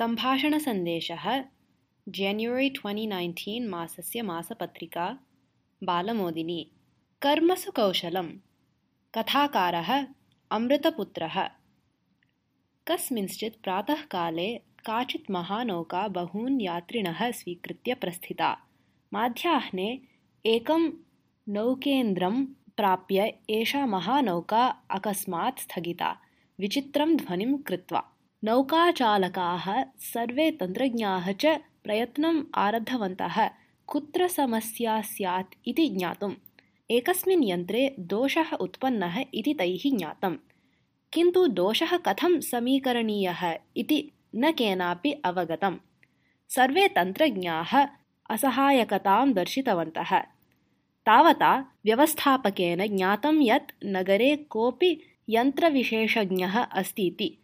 सम्भाषणसन्देशः जान्युवरि twenty nineteen मासस्य मासपत्रिका बालमोदिनी। कर्मसु कौशलं कथाकारः अमृतपुत्रः। कस्मिंश्चित् प्रातःकाले काचित् महानौका बहून् यात्रिणः स्वीकृत्य प्रस्थिता। माध्याह्ने एकं नौकेन्द्रं प्राप्य एषा महानौका अकस्मात् स्थगिता। विचित्रं ध्वनिं कृत्वा नौकाचालकाः सर्वे तन्त्रज्ञाः च प्रयत्नम् आरब्धवन्तः। कुत्र समस्या स्यात् इति ज्ञातुम्। एकस्मिन् यन्त्रे दोषः उत्पन्नः इति तैः ज्ञातम्। किन्तु दोषः कथं समीकरणीयः इति न केनापि अवगतम्। सर्वे तन्त्रज्ञाः असहायकतां दर्शितवन्तः। तावता व्यवस्थापकेन ज्ञातं यत् नगरे कोऽपि यन्त्रविशेषज्ञः अस्तीति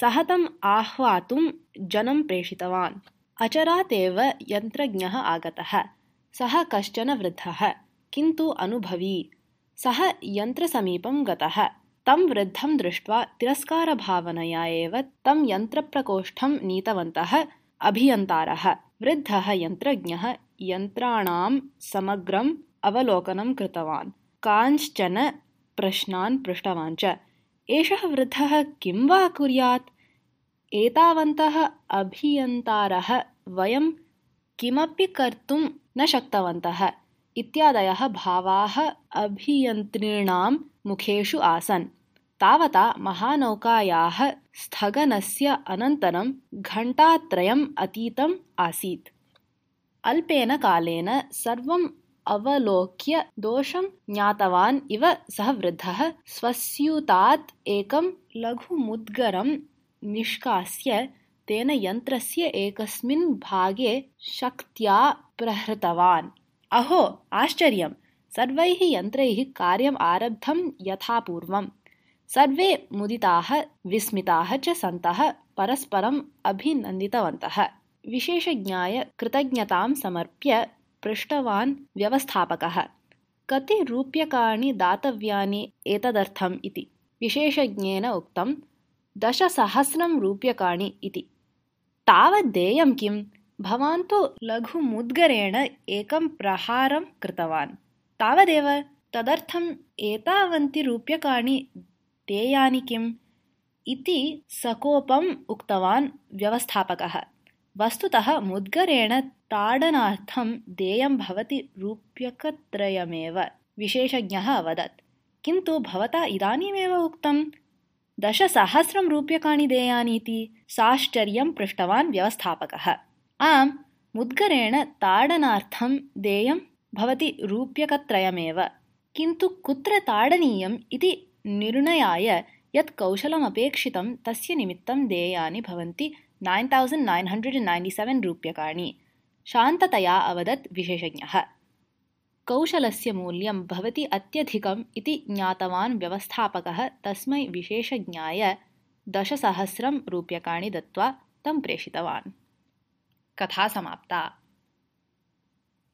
सः तम् आह्वातुं जनं प्रेषितवान्। अचरात् एव यन्त्रज्ञः आगतः। सः कश्चन वृद्धः किन्तु अनुभवी। सः यन्त्रसमीपं गतः। तं वृद्धं दृष्ट्वा तिरस्कारभावनया एव तं यन्त्रप्रकोष्ठं नीतवन्तः अभियन्तारः। वृद्धः यन्त्रज्ञः यन्त्राणां समग्रम् अवलोकनं कृतवान्। कांश्चन प्रश्नान् पृष्टवान् च। एषः वृद्धः किं वा कुर्यात् एतावन्तः अभियन्तारः वयं किमपि कर्तुं न शक्तवन्तः। इत्यादयः भावाः अभियन्तॄणां मुखेषु आसन्। तावता महानौकायाः स्थगनस्य अनन्तरं घण्टात्रयम् अतीतम् आसीत्। अल्पेन कालेन सर्वम् अवलोक्य दोषं ज्ञातवान् इव सः वृद्धः। स्वस्यूतात् एकं लघुमुद्गरं निष्कास्य तेन यन्त्रस्य एकस्मिन् भागे शक्त्या प्रहृतवान्। अहो आश्चर्यं सर्वैः यन्त्रैः कार्यम् आरब्धं यथा पूर्वं सर्वे मुदिताः विस्मिताः च सन्तः परस्परम् अभिनन्दितवन्तः। विशेषज्ञाय कृतज्ञतां समर्प्य पृष्टवान् व्यवस्थापकः। कति रूप्यकाणि दातव्यानि एतदर्थम् इति। विशेषज्ञेन उक्तं दशसहस्रं रूप्यकाणि इति। तावद् देयं किं भवान् तु लघुमुद्गरेण एकं प्रहारं कृतवान्। तावदेव तदर्थम् एतावन्ति रूप्यकाणि देयानि किम्? इति सकोपम् उक्तवान् व्यवस्थापकः। वस्तुतः मुद्गरेण ताडनार्थं देयं भवति रूप्यकत्रयमेव। विशेषज्ञः अवदत्। किन्तु भवता इदानीमेव उक्तं दशसहस्रं रूप्यकाणि देयानि इति साश्चर्यं पृष्टवान् व्यवस्थापकः। आम् मुद्गरेण ताडनार्थं देयं भवति रूप्यकत्रयमेव। किन्तु कुत्र ताडनीयम् इति निर्णयाय यत् कौशलमपेक्षितं तस्य निमित्तं देयानि भवन्ति nine thousand nine hundred ninety seven रूप्यकाणि। शान्ततया अवदत् विशेषज्ञः कौशलस्य मूल्यं भवति अत्यधिकम् इति ज्ञातवान् व्यवस्थापकः तस्मै विशेषज्ञाय दशसहस्रं रूप्यकाणि दत्त्वा तं प्रेषितवान्। कथा समाप्ता